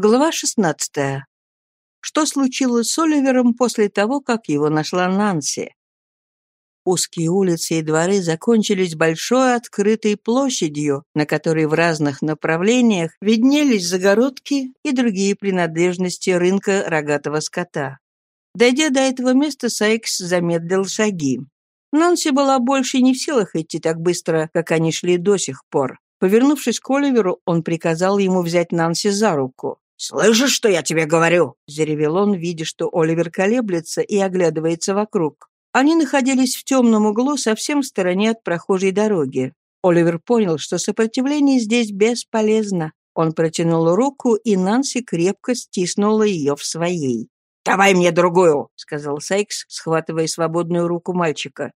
Глава 16. Что случилось с Оливером после того, как его нашла Нанси? Узкие улицы и дворы закончились большой открытой площадью, на которой в разных направлениях виднелись загородки и другие принадлежности рынка рогатого скота. Дойдя до этого места, Сайкс замедлил шаги. Нанси была больше не в силах идти так быстро, как они шли до сих пор. Повернувшись к Оливеру, он приказал ему взять Нанси за руку. «Слышишь, что я тебе говорю?» — заревел он, видя, что Оливер колеблется и оглядывается вокруг. Они находились в темном углу совсем в стороне от прохожей дороги. Оливер понял, что сопротивление здесь бесполезно. Он протянул руку, и Нанси крепко стиснула ее в своей. «Давай мне другую», — сказал Сайкс, схватывая свободную руку мальчика.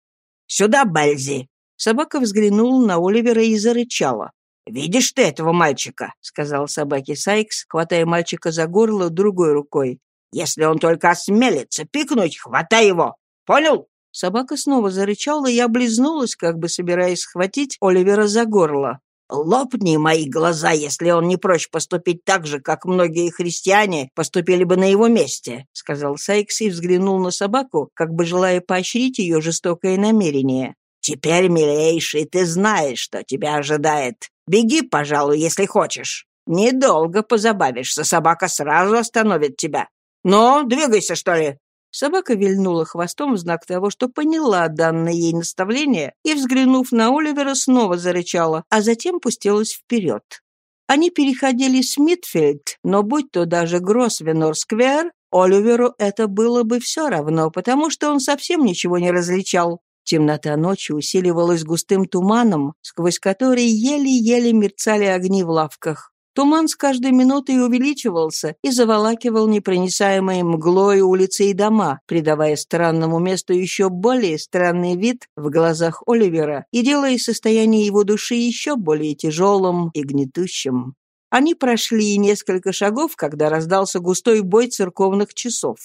«Сюда, Бальзи!» Собака взглянула на Оливера и зарычала. «Видишь ты этого мальчика?» — сказал собаке Сайкс, хватая мальчика за горло другой рукой. «Если он только осмелится пикнуть, хватай его! Понял?» Собака снова зарычала и облизнулась, как бы собираясь схватить Оливера за горло. «Лопни мои глаза, если он не прочь поступить так же, как многие христиане поступили бы на его месте», — сказал Сайкс и взглянул на собаку, как бы желая поощрить ее жестокое намерение. «Теперь, милейший, ты знаешь, что тебя ожидает. Беги, пожалуй, если хочешь. Недолго позабавишься, собака сразу остановит тебя. Ну, двигайся, что ли!» Собака вильнула хвостом в знак того, что поняла данное ей наставление, и, взглянув на Оливера, снова зарычала, а затем пустилась вперед. Они переходили Смитфельд, но будь то даже Гросвенор-сквер, Оливеру это было бы все равно, потому что он совсем ничего не различал. Темнота ночи усиливалась густым туманом, сквозь который еле-еле мерцали огни в лавках. Туман с каждой минутой увеличивался и заволакивал непроницаемой мглой улицы и дома, придавая странному месту еще более странный вид в глазах Оливера и делая состояние его души еще более тяжелым и гнетущим. Они прошли несколько шагов, когда раздался густой бой церковных часов.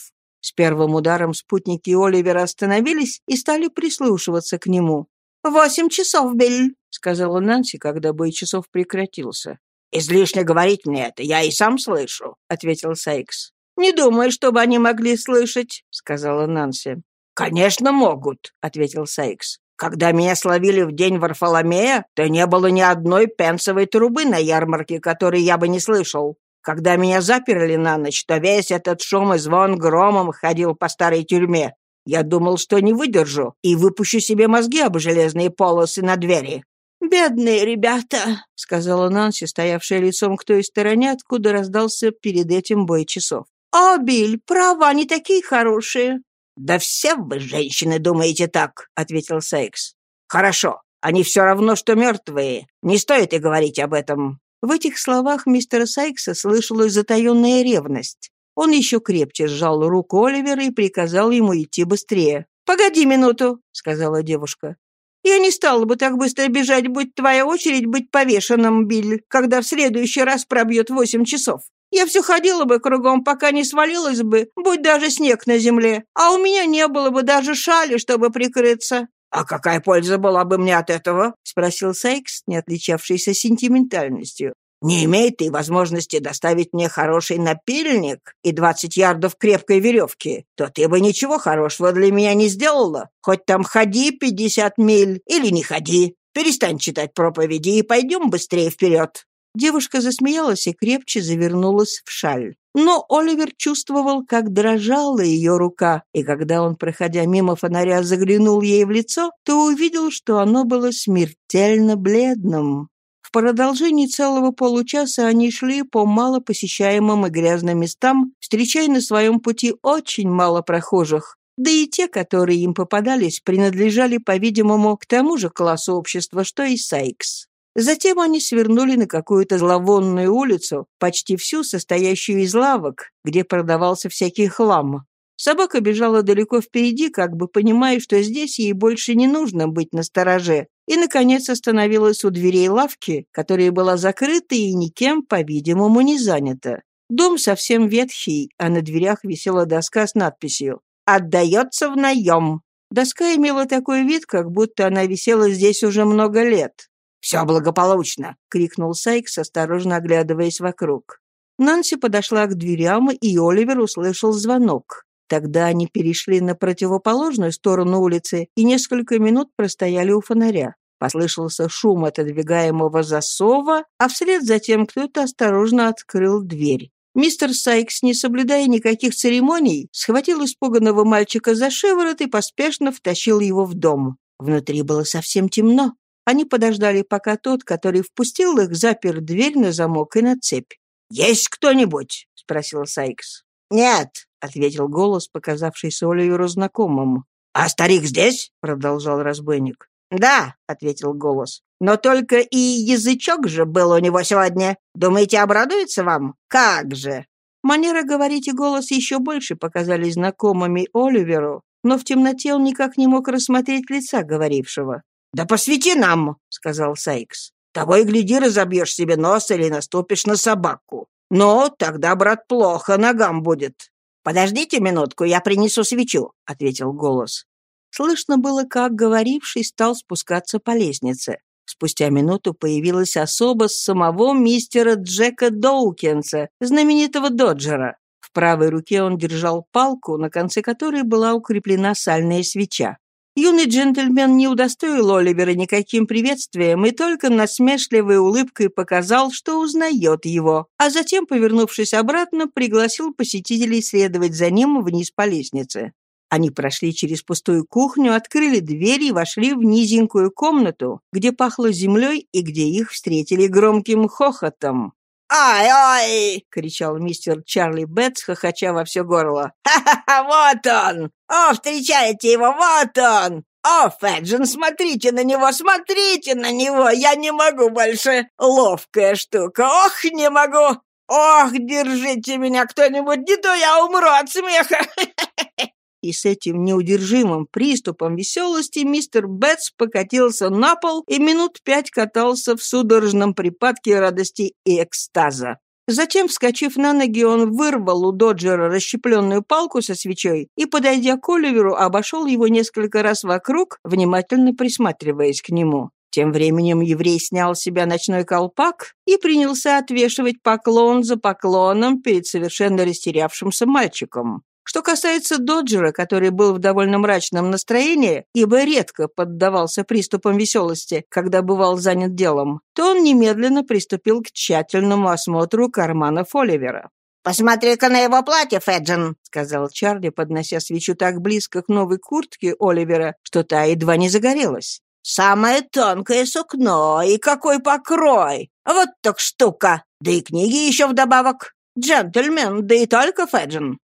С первым ударом спутники Оливера остановились и стали прислушиваться к нему. «Восемь часов, Биль», — сказала Нанси, когда бой часов прекратился. «Излишне говорить мне это, я и сам слышу», — ответил Сайкс. «Не думаю, чтобы они могли слышать», — сказала Нанси. «Конечно могут», — ответил Сайкс. «Когда меня словили в день Варфоломея, то не было ни одной пенсовой трубы на ярмарке, которой я бы не слышал. Когда меня заперли на ночь, то весь этот шум и звон громом ходил по старой тюрьме. Я думал, что не выдержу и выпущу себе мозги об железные полосы на двери. «Бедные ребята», — сказала Нанси, стоявшая лицом к той стороне, откуда раздался перед этим бой часов. «О, Биль, право, они такие хорошие». «Да все вы, женщины, думаете так», — ответил Сайкс. «Хорошо, они все равно, что мертвые. Не стоит и говорить об этом. В этих словах мистера Сайкса слышалась затаенная ревность. Он еще крепче сжал руку Оливера и приказал ему идти быстрее. «Погоди минуту», — сказала девушка. «Я не стала бы так быстро бежать, будь твоя очередь быть повешенным, Билли, когда в следующий раз пробьет восемь часов. Я все ходила бы кругом, пока не свалилась бы, будь даже снег на земле, а у меня не было бы даже шали, чтобы прикрыться». «А какая польза была бы мне от этого?» — спросил Сайкс, не отличавшийся сентиментальностью. «Не имеет ты возможности доставить мне хороший напильник и двадцать ярдов крепкой веревки, то ты бы ничего хорошего для меня не сделала. Хоть там ходи пятьдесят миль или не ходи. Перестань читать проповеди и пойдем быстрее вперед». Девушка засмеялась и крепче завернулась в шаль. Но Оливер чувствовал, как дрожала ее рука, и когда он, проходя мимо фонаря, заглянул ей в лицо, то увидел, что оно было смертельно бледным. В продолжении целого получаса они шли по малопосещаемым и грязным местам, встречая на своем пути очень мало прохожих. Да и те, которые им попадались, принадлежали, по-видимому, к тому же классу общества, что и Сайкс. Затем они свернули на какую-то зловонную улицу, почти всю состоящую из лавок, где продавался всякий хлам. Собака бежала далеко впереди, как бы понимая, что здесь ей больше не нужно быть настороже, и, наконец, остановилась у дверей лавки, которая была закрыта и никем, по-видимому, не занята. Дом совсем ветхий, а на дверях висела доска с надписью «Отдается в наем». Доска имела такой вид, как будто она висела здесь уже много лет. «Все благополучно!» — крикнул Сайкс, осторожно оглядываясь вокруг. Нанси подошла к дверям, и Оливер услышал звонок. Тогда они перешли на противоположную сторону улицы и несколько минут простояли у фонаря. Послышался шум отодвигаемого засова, а вслед за тем кто-то осторожно открыл дверь. Мистер Сайкс, не соблюдая никаких церемоний, схватил испуганного мальчика за шиворот и поспешно втащил его в дом. Внутри было совсем темно. Они подождали, пока тот, который впустил их, запер дверь на замок и на цепь. «Есть кто-нибудь?» — спросил Сайкс. «Нет», — ответил голос, показавшийся Оливеру знакомым. «А старик здесь?» — продолжал разбойник. «Да», — ответил голос. «Но только и язычок же был у него сегодня. Думаете, обрадуется вам? Как же!» Манера говорить и голос еще больше показались знакомыми Оливеру, но в темноте он никак не мог рассмотреть лица говорившего. «Да посвети нам!» — сказал Сайкс. «Того и гляди, разобьешь себе нос или наступишь на собаку. Но тогда, брат, плохо ногам будет». «Подождите минутку, я принесу свечу», — ответил голос. Слышно было, как говоривший стал спускаться по лестнице. Спустя минуту появилась особа с самого мистера Джека Доукинса, знаменитого доджера. В правой руке он держал палку, на конце которой была укреплена сальная свеча. Юный джентльмен не удостоил Оливера никаким приветствием и только насмешливой улыбкой показал, что узнает его, а затем, повернувшись обратно, пригласил посетителей следовать за ним вниз по лестнице. Они прошли через пустую кухню, открыли дверь и вошли в низенькую комнату, где пахло землей и где их встретили громким хохотом. «Ай-ай!» — кричал мистер Чарли Бетс, хохоча во все горло. «Ха-ха-ха! Вот он! О, встречайте его! Вот он! О, Феджин, смотрите на него! Смотрите на него! Я не могу больше! Ловкая штука! Ох, не могу! Ох, держите меня кто-нибудь, не то я умру от смеха!» И с этим неудержимым приступом веселости мистер Бетс покатился на пол и минут пять катался в судорожном припадке радости и экстаза. Затем, вскочив на ноги, он вырвал у Доджера расщепленную палку со свечой и, подойдя к Оливеру, обошел его несколько раз вокруг, внимательно присматриваясь к нему. Тем временем еврей снял с себя ночной колпак и принялся отвешивать поклон за поклоном перед совершенно растерявшимся мальчиком. Что касается Доджера, который был в довольно мрачном настроении, ибо редко поддавался приступам веселости, когда бывал занят делом, то он немедленно приступил к тщательному осмотру карманов Оливера. «Посмотри-ка на его платье, Феджин», — сказал Чарли, поднося свечу так близко к новой куртке Оливера, что та едва не загорелась. «Самое тонкое сукно, и какой покрой! Вот так штука! Да и книги еще вдобавок! Джентльмен, да и только Феджин!»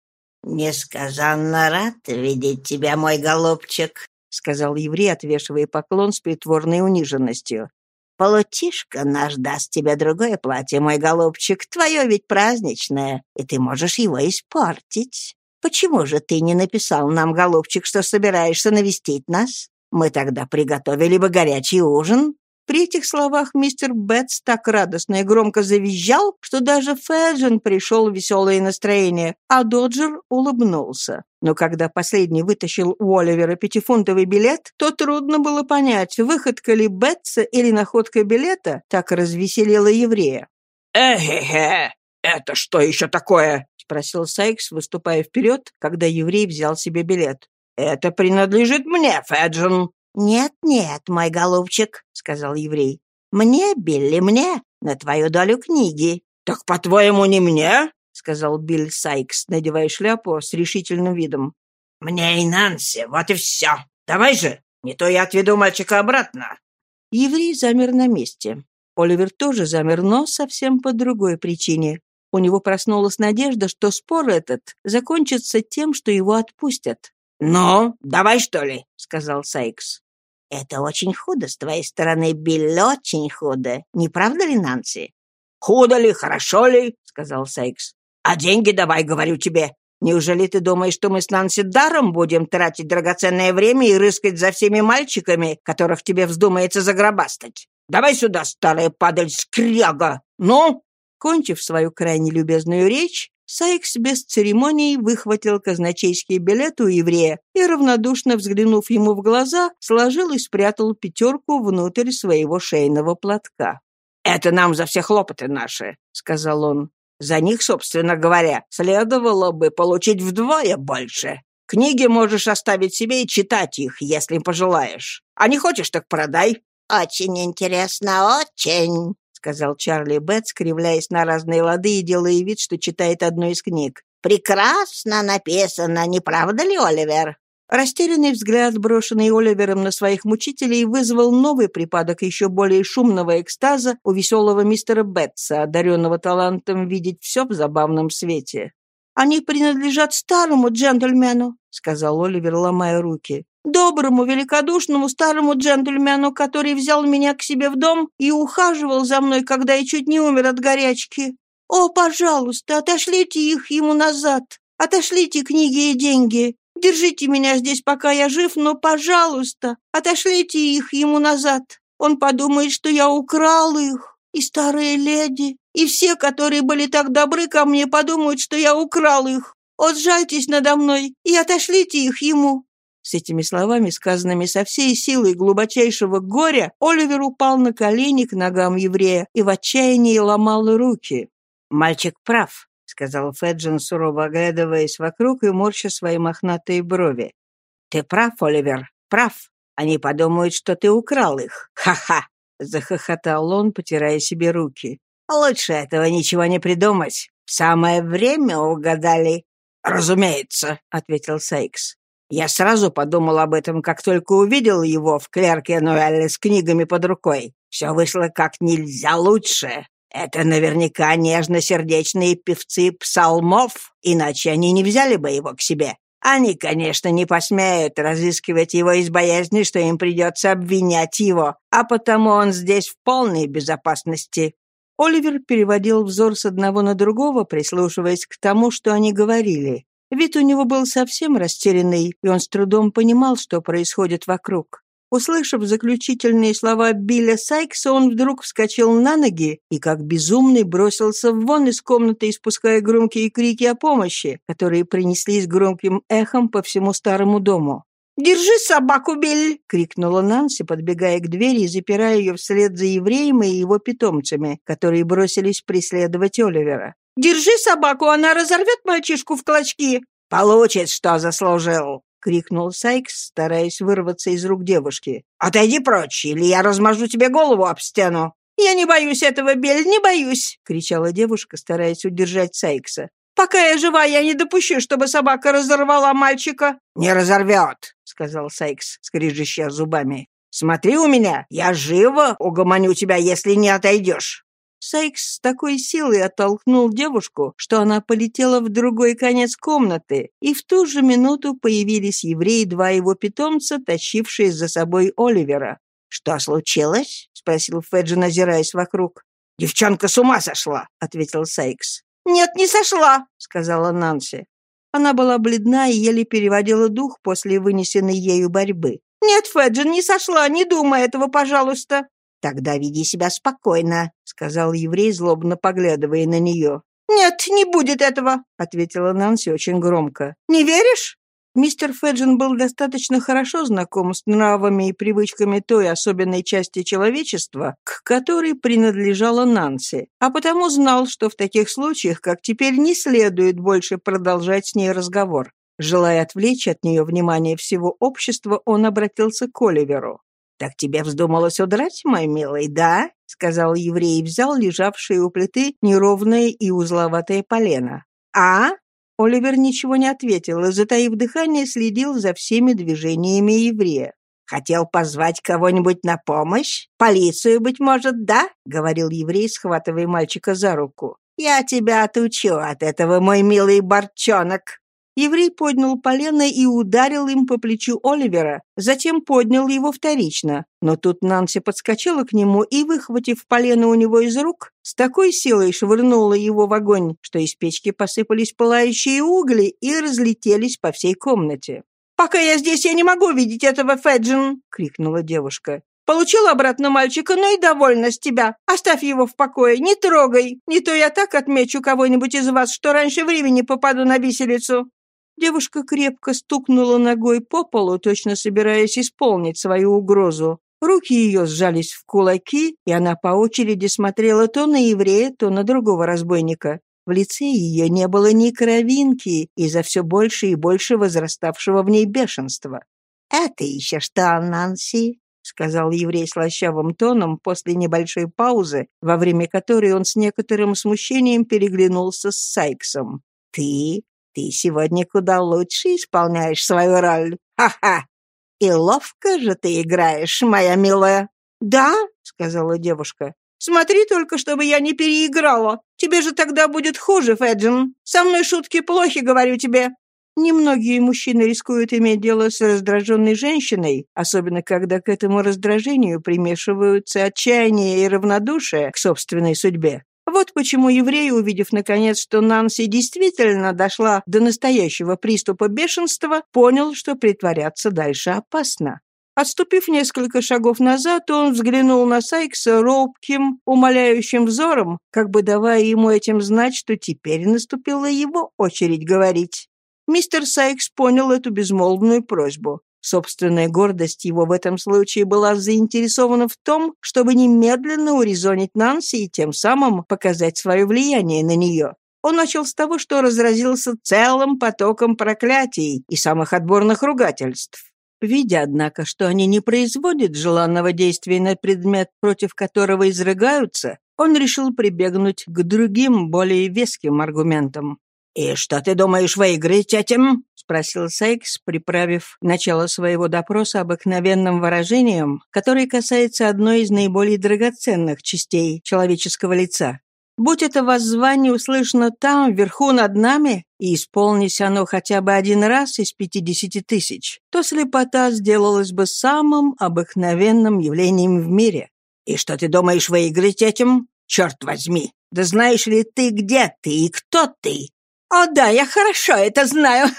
«Несказанно рад видеть тебя, мой голубчик», — сказал еврей, отвешивая поклон с притворной униженностью. «Полутишка наш даст тебе другое платье, мой голубчик. Твое ведь праздничное, и ты можешь его испортить. Почему же ты не написал нам, голубчик, что собираешься навестить нас? Мы тогда приготовили бы горячий ужин, при этих словах мистер Бетс так радостно и громко завизжал, что даже Феджин пришел в веселое настроение, а Доджер улыбнулся. Но когда последний вытащил у Оливера пятифунтовый билет, то трудно было понять, выходка ли Бетса или находка билета так развеселила еврея. «Эхе-хе! Это что еще такое?» — спросил Сайкс, выступая вперед, когда еврей взял себе билет. «Это принадлежит мне, Феджин!» «Нет-нет, мой голубчик», — сказал еврей. «Мне, Билли, мне, на твою долю книги». «Так, по-твоему, не мне?» — сказал Билл Сайкс, надевая шляпу с решительным видом. «Мне и Нанси, вот и все. Давай же, не то я отведу мальчика обратно». Еврей замер на месте. Оливер тоже замер, но совсем по другой причине. У него проснулась надежда, что спор этот закончится тем, что его отпустят. «Ну, давай, что ли?» — сказал Сайкс. «Это очень худо с твоей стороны, Билл, очень худо. Не правда ли, Нанси?» «Худо ли, хорошо ли?» — сказал Сайкс. «А деньги давай, говорю тебе. Неужели ты думаешь, что мы с Нанси даром будем тратить драгоценное время и рыскать за всеми мальчиками, которых тебе вздумается загробастать? Давай сюда, старая падаль скряга! Ну?» Кончив свою крайне любезную речь, Сайкс без церемоний выхватил казначейский билет у еврея и, равнодушно взглянув ему в глаза, сложил и спрятал пятерку внутрь своего шейного платка. «Это нам за все хлопоты наши», — сказал он. За них, собственно говоря, следовало бы получить вдвое больше. Книги можешь оставить себе и читать их, если пожелаешь. А не хочешь, так продай». «Очень интересно, очень», — сказал Чарли Бет, скривляясь на разные лады и делая вид, что читает одну из книг. «Прекрасно написано, не правда ли, Оливер?» Растерянный взгляд, брошенный Оливером на своих мучителей, вызвал новый припадок еще более шумного экстаза у веселого мистера Бетса, одаренного талантом видеть все в забавном свете. «Они принадлежат старому джентльмену», — сказал Оливер, ломая руки. «Доброму, великодушному старому джентльмену, который взял меня к себе в дом и ухаживал за мной, когда я чуть не умер от горячки. О, пожалуйста, отошлите их ему назад. Отошлите книги и деньги. Держите меня здесь, пока я жив, но, пожалуйста, отошлите их ему назад. Он подумает, что я украл их. И старые леди, и все, которые были так добры ко мне, подумают, что я украл их. Отжальтесь надо мной и отошлите их ему». С этими словами, сказанными со всей силой глубочайшего горя, Оливер упал на колени к ногам еврея и в отчаянии ломал руки. «Мальчик прав сказал Феджин, сурово оглядываясь вокруг и морща свои мохнатые брови. «Ты прав, Оливер, прав. Они подумают, что ты украл их. Ха-ха!» — захохотал он, потирая себе руки. «Лучше этого ничего не придумать. самое время угадали». «Разумеется», — ответил Сайкс. «Я сразу подумал об этом, как только увидел его в клерке Нуэлле с книгами под рукой. Все вышло как нельзя лучше. Это наверняка нежно-сердечные певцы псалмов, иначе они не взяли бы его к себе. Они, конечно, не посмеют разыскивать его из боязни, что им придется обвинять его, а потому он здесь в полной безопасности». Оливер переводил взор с одного на другого, прислушиваясь к тому, что они говорили. Вид у него был совсем растерянный, и он с трудом понимал, что происходит вокруг. Услышав заключительные слова Билля Сайкса, он вдруг вскочил на ноги и, как безумный, бросился вон из комнаты, испуская громкие крики о помощи, которые принеслись громким эхом по всему старому дому. «Держи собаку, Билли!» — крикнула Нанси, подбегая к двери и запирая ее вслед за евреем и его питомцами, которые бросились преследовать Оливера. «Держи собаку, она разорвет мальчишку в клочки!» «Получит, что заслужил!» — крикнул Сайкс, стараясь вырваться из рук девушки. «Отойди прочь, или я размажу тебе голову об стену!» «Я не боюсь этого, Бель, не боюсь!» — кричала девушка, стараясь удержать Сайкса. «Пока я жива, я не допущу, чтобы собака разорвала мальчика!» «Не разорвет!» — сказал Сайкс, скрежеща зубами. «Смотри у меня, я живо угомоню тебя, если не отойдешь!» Сайкс с такой силой оттолкнул девушку, что она полетела в другой конец комнаты, и в ту же минуту появились евреи два его питомца, тащившие за собой Оливера. «Что случилось?» — спросил Феджин, озираясь вокруг. «Девчонка с ума сошла!» — ответил Сайкс. «Нет, не сошла!» — сказала Нанси. Она была бледна и еле переводила дух после вынесенной ею борьбы. «Нет, Феджин, не сошла, не думай этого, пожалуйста!» «Тогда веди себя спокойно», — сказал еврей, злобно поглядывая на нее. «Нет, не будет этого», — ответила Нанси очень громко. «Не веришь?» Мистер Феджин был достаточно хорошо знаком с нравами и привычками той особенной части человечества, к которой принадлежала Нанси, а потому знал, что в таких случаях, как теперь, не следует больше продолжать с ней разговор. Желая отвлечь от нее внимание всего общества, он обратился к Оливеру. «Так тебе вздумалось удрать, мой милый, да?» — сказал еврей и взял лежавшее у плиты неровное и узловатое полено. «А?» Оливер ничего не ответил и, затаив дыхание, следил за всеми движениями еврея. «Хотел позвать кого-нибудь на помощь? Полицию, быть может, да?» — говорил еврей, схватывая мальчика за руку. «Я тебя отучу от этого, мой милый борчонок!» Еврей поднял полено и ударил им по плечу Оливера, затем поднял его вторично. Но тут Нанси подскочила к нему и, выхватив полено у него из рук, с такой силой швырнула его в огонь, что из печки посыпались пылающие угли и разлетелись по всей комнате. «Пока я здесь, я не могу видеть этого, Феджин!» — крикнула девушка. Получил обратно мальчика, ну и довольна с тебя. Оставь его в покое, не трогай. Не то я так отмечу кого-нибудь из вас, что раньше времени попаду на виселицу». Девушка крепко стукнула ногой по полу, точно собираясь исполнить свою угрозу. Руки ее сжались в кулаки, и она по очереди смотрела то на еврея, то на другого разбойника. В лице ее не было ни кровинки из-за все больше и больше возраставшего в ней бешенства. «Это еще что, Нанси?» — сказал еврей слащавым тоном после небольшой паузы, во время которой он с некоторым смущением переглянулся с Сайксом. «Ты? Ты сегодня куда лучше исполняешь свою роль. Ха-ха! И ловко же ты играешь, моя милая!» «Да?» — сказала девушка. «Смотри только, чтобы я не переиграла. Тебе же тогда будет хуже, Феджин. Со мной шутки плохи, говорю тебе. Немногие мужчины рискуют иметь дело с раздраженной женщиной, особенно когда к этому раздражению примешиваются отчаяние и равнодушие к собственной судьбе. Вот почему еврей, увидев наконец, что Нанси действительно дошла до настоящего приступа бешенства, понял, что притворяться дальше опасно. Отступив несколько шагов назад, он взглянул на Сайкса робким, умоляющим взором, как бы давая ему этим знать, что теперь наступила его очередь говорить. Мистер Сайкс понял эту безмолвную просьбу. Собственная гордость его в этом случае была заинтересована в том, чтобы немедленно урезонить Нанси и тем самым показать свое влияние на нее. Он начал с того, что разразился целым потоком проклятий и самых отборных ругательств. Видя, однако, что они не производят желанного действия на предмет, против которого изрыгаются, он решил прибегнуть к другим, более веским аргументам. «И что ты думаешь выиграть этим?» — спросил Сайкс, приправив начало своего допроса обыкновенным выражением, которое касается одной из наиболее драгоценных частей человеческого лица. Будь это воззвание услышано там, вверху над нами, и исполнись оно хотя бы один раз из пятидесяти тысяч, то слепота сделалась бы самым обыкновенным явлением в мире. И что ты думаешь выиграть этим? Черт возьми! Да знаешь ли ты, где ты и кто ты? «О да, я хорошо это знаю!»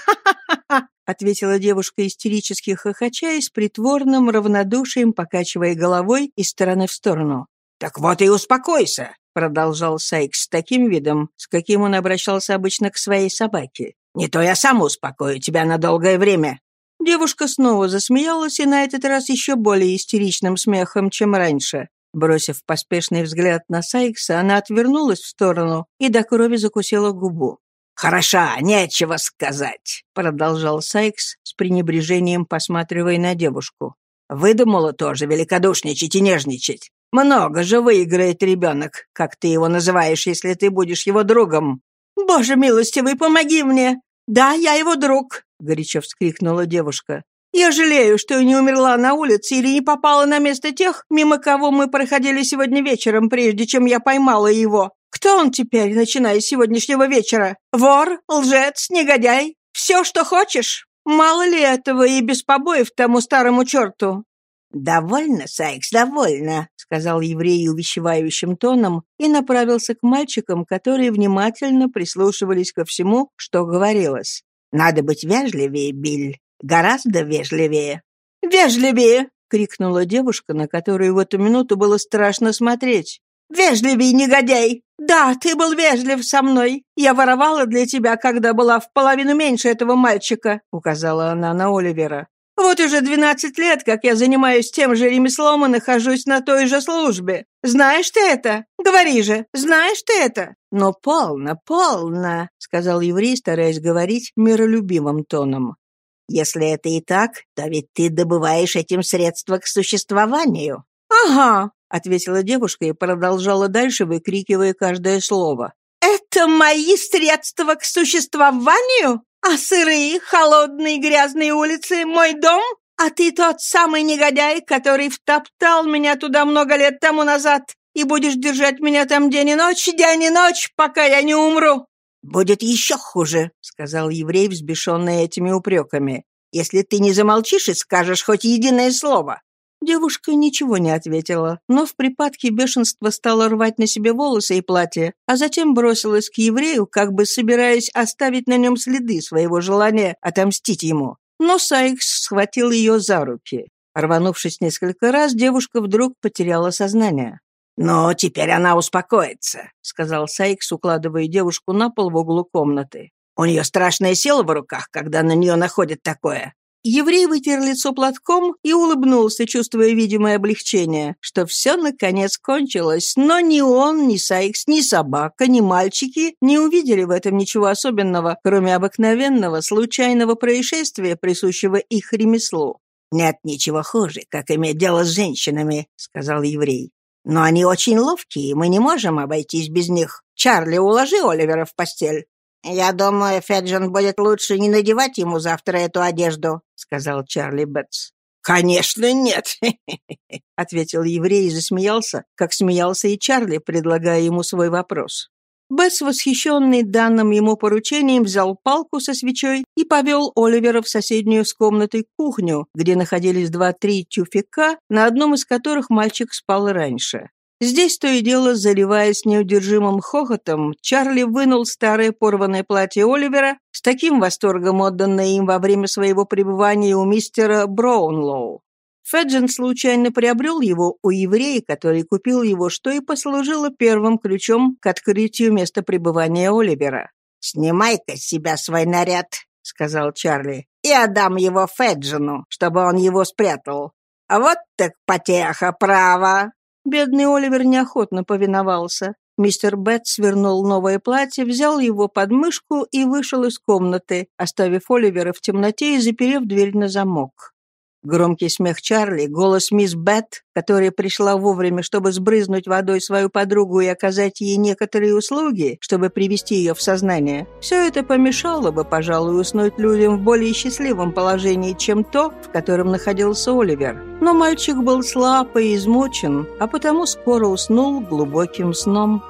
ответила девушка истерически хохоча и с притворным равнодушием покачивая головой из стороны в сторону. «Так вот и успокойся!» — продолжал Сайкс с таким видом, с каким он обращался обычно к своей собаке. «Не то я сам успокою тебя на долгое время!» Девушка снова засмеялась, и на этот раз еще более истеричным смехом, чем раньше. Бросив поспешный взгляд на Сайкса, она отвернулась в сторону и до крови закусила губу. «Хороша, нечего сказать», — продолжал Сайкс с пренебрежением, посматривая на девушку. «Выдумала тоже великодушничать и нежничать. Много же выиграет ребенок, как ты его называешь, если ты будешь его другом». «Боже милостивый, помоги мне! Да, я его друг!» — горячо вскрикнула девушка. «Я жалею, что не умерла на улице или не попала на место тех, мимо кого мы проходили сегодня вечером, прежде чем я поймала его. Кто он теперь, начиная с сегодняшнего вечера? Вор, лжец, негодяй? Все, что хочешь? Мало ли этого и без побоев тому старому черту?» «Довольно, Сайкс, довольно», — сказал еврей увещевающим тоном и направился к мальчикам, которые внимательно прислушивались ко всему, что говорилось. «Надо быть вежливее, Биль, гораздо вежливее». «Вежливее!» — крикнула девушка, на которую в эту минуту было страшно смотреть. «Вежливей, негодяй! Да, ты был вежлив со мной. Я воровала для тебя, когда была в половину меньше этого мальчика», — указала она на Оливера. «Вот уже двенадцать лет, как я занимаюсь тем же ремеслом и нахожусь на той же службе. Знаешь ты это? Говори же, знаешь ты это?» «Но полно, полно», — сказал еврей, стараясь говорить миролюбивым тоном. «Если это и так, то ведь ты добываешь этим средства к существованию». «Ага, ответила девушка и продолжала дальше, выкрикивая каждое слово. «Это мои средства к существованию? А сырые, холодные, грязные улицы — мой дом? А ты тот самый негодяй, который втоптал меня туда много лет тому назад, и будешь держать меня там день и ночь, день и ночь, пока я не умру!» «Будет еще хуже», — сказал еврей, взбешенный этими упреками, «если ты не замолчишь и скажешь хоть единое слово. Девушка ничего не ответила, но в припадке бешенства стала рвать на себе волосы и платье, а затем бросилась к еврею, как бы собираясь оставить на нем следы своего желания отомстить ему. Но Сайкс схватил ее за руки. Рванувшись несколько раз, девушка вдруг потеряла сознание. «Но теперь она успокоится», — сказал Сайкс, укладывая девушку на пол в углу комнаты. «У нее страшная сила в руках, когда на нее находит такое. Еврей вытер лицо платком и улыбнулся, чувствуя видимое облегчение, что все наконец кончилось, но ни он, ни Сайкс, ни собака, ни мальчики не увидели в этом ничего особенного, кроме обыкновенного, случайного происшествия, присущего их ремеслу. «Нет ничего хуже, как иметь дело с женщинами», — сказал еврей. «Но они очень ловкие, мы не можем обойтись без них. Чарли, уложи Оливера в постель». «Я думаю, Феджин будет лучше не надевать ему завтра эту одежду», — сказал Чарли Бетс. «Конечно нет», — ответил еврей и засмеялся, как смеялся и Чарли, предлагая ему свой вопрос. Бетс, восхищенный данным ему поручением, взял палку со свечой и повел Оливера в соседнюю с комнатой кухню, где находились два-три тюфика, на одном из которых мальчик спал раньше. Здесь то и дело, заливаясь неудержимым хохотом, Чарли вынул старое порванное платье Оливера, с таким восторгом отданное им во время своего пребывания у мистера Браунлоу. Феджин случайно приобрел его у еврея, который купил его, что и послужило первым ключом к открытию места пребывания Оливера. «Снимай-ка с себя свой наряд», — сказал Чарли, — «и отдам его Феджину, чтобы он его спрятал. А вот так потеха, право!» Бедный Оливер неохотно повиновался. Мистер Бет свернул новое платье, взял его под мышку и вышел из комнаты, оставив Оливера в темноте и заперев дверь на замок. Громкий смех Чарли, голос мисс Бет, которая пришла вовремя, чтобы сбрызнуть водой свою подругу и оказать ей некоторые услуги, чтобы привести ее в сознание, все это помешало бы, пожалуй, уснуть людям в более счастливом положении, чем то, в котором находился Оливер. Но мальчик был слаб и измучен, а потому скоро уснул глубоким сном.